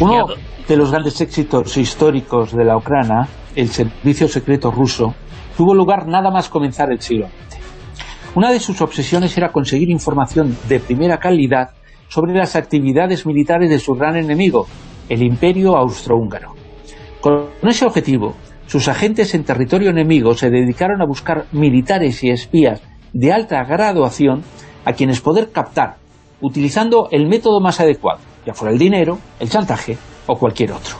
Uno de los grandes éxitos históricos de la Ucrania, el servicio secreto ruso, tuvo lugar nada más comenzar el siglo XX. Una de sus obsesiones era conseguir información de primera calidad sobre las actividades militares de su gran enemigo, el Imperio Austrohúngaro. Con ese objetivo, sus agentes en territorio enemigo se dedicaron a buscar militares y espías de alta graduación a quienes poder captar, utilizando el método más adecuado, ya fuera el dinero, el chantaje o cualquier otro.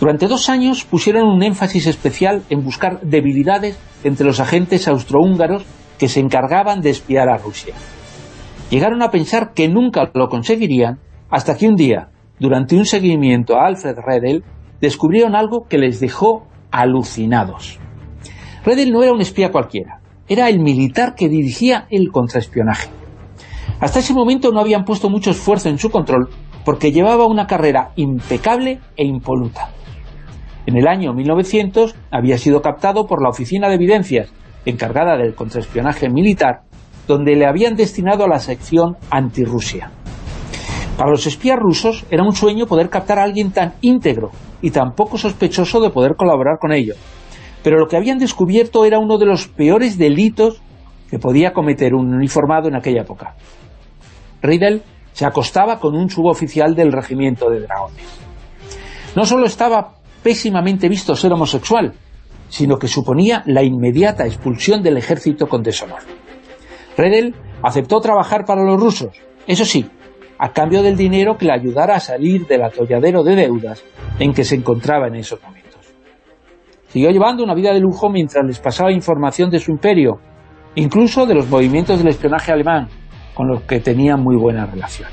Durante dos años pusieron un énfasis especial en buscar debilidades entre los agentes austrohúngaros que se encargaban de espiar a Rusia. Llegaron a pensar que nunca lo conseguirían hasta que un día, durante un seguimiento a Alfred Redel, descubrieron algo que les dejó alucinados. Redel no era un espía cualquiera, era el militar que dirigía el contraespionaje. Hasta ese momento no habían puesto mucho esfuerzo en su control porque llevaba una carrera impecable e impoluta. En el año 1900 había sido captado por la Oficina de Evidencias, encargada del contraespionaje militar, donde le habían destinado a la sección antirrusia. Para los espías rusos era un sueño poder captar a alguien tan íntegro y tan poco sospechoso de poder colaborar con ello. Pero lo que habían descubierto era uno de los peores delitos que podía cometer un uniformado en aquella época. Riedel se acostaba con un suboficial del regimiento de dragones. No solo estaba pésimamente visto ser homosexual, sino que suponía la inmediata expulsión del ejército con deshonor. Redel aceptó trabajar para los rusos, eso sí, a cambio del dinero que le ayudara a salir del atolladero de deudas en que se encontraba en esos momentos. Siguió llevando una vida de lujo mientras les pasaba información de su imperio, incluso de los movimientos del espionaje alemán, con los que tenía muy buena relación.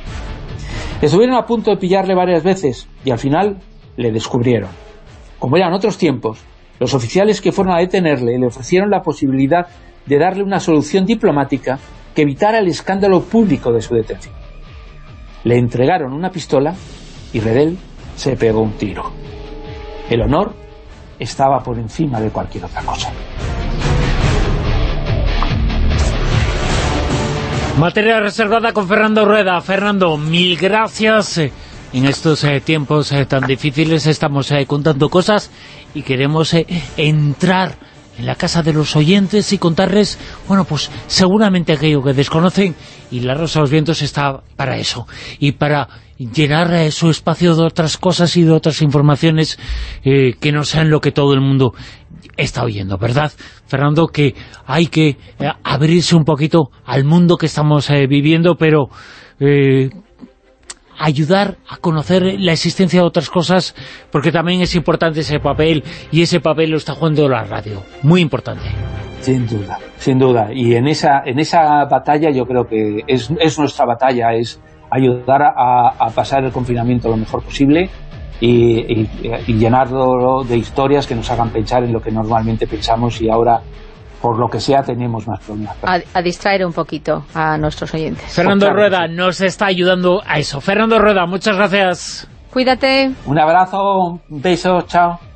Estuvieron a punto de pillarle varias veces y al final le descubrieron. Como eran otros tiempos, los oficiales que fueron a detenerle le ofrecieron la posibilidad de darle una solución diplomática que evitara el escándalo público de su detención. Le entregaron una pistola y Redel se pegó un tiro. El honor estaba por encima de cualquier otra cosa. Materia reservada con Fernando Rueda. Fernando, mil gracias. En estos eh, tiempos eh, tan difíciles estamos eh, contando cosas y queremos entrar en la casa de los oyentes y contarles, bueno, pues seguramente aquello que desconocen y la Rosa de los Vientos está para eso y para llenar su espacio de otras cosas y de otras informaciones que no sean lo que todo el mundo está oyendo, ¿verdad? Fernando, que hay que eh, abrirse un poquito al mundo que estamos viviendo, pero ayudar a conocer la existencia de otras cosas, porque también es importante ese papel, y ese papel lo está jugando la radio. Muy importante. Sin duda, sin duda. Y en esa, en esa batalla yo creo que es, nuestra batalla, es ayudar a, pasar el confinamiento lo mejor posible y, y, llenarlo de historias que nos hagan pensar en lo que normalmente pensamos y ahora por lo que sea tenemos más problemas. A, distraer un poquito a nuestros oyentes. Fernando Rueda nos está ayudando a eso. Fernando Rueda, muchas gracias. Cuídate. Un abrazo, un beso, chao.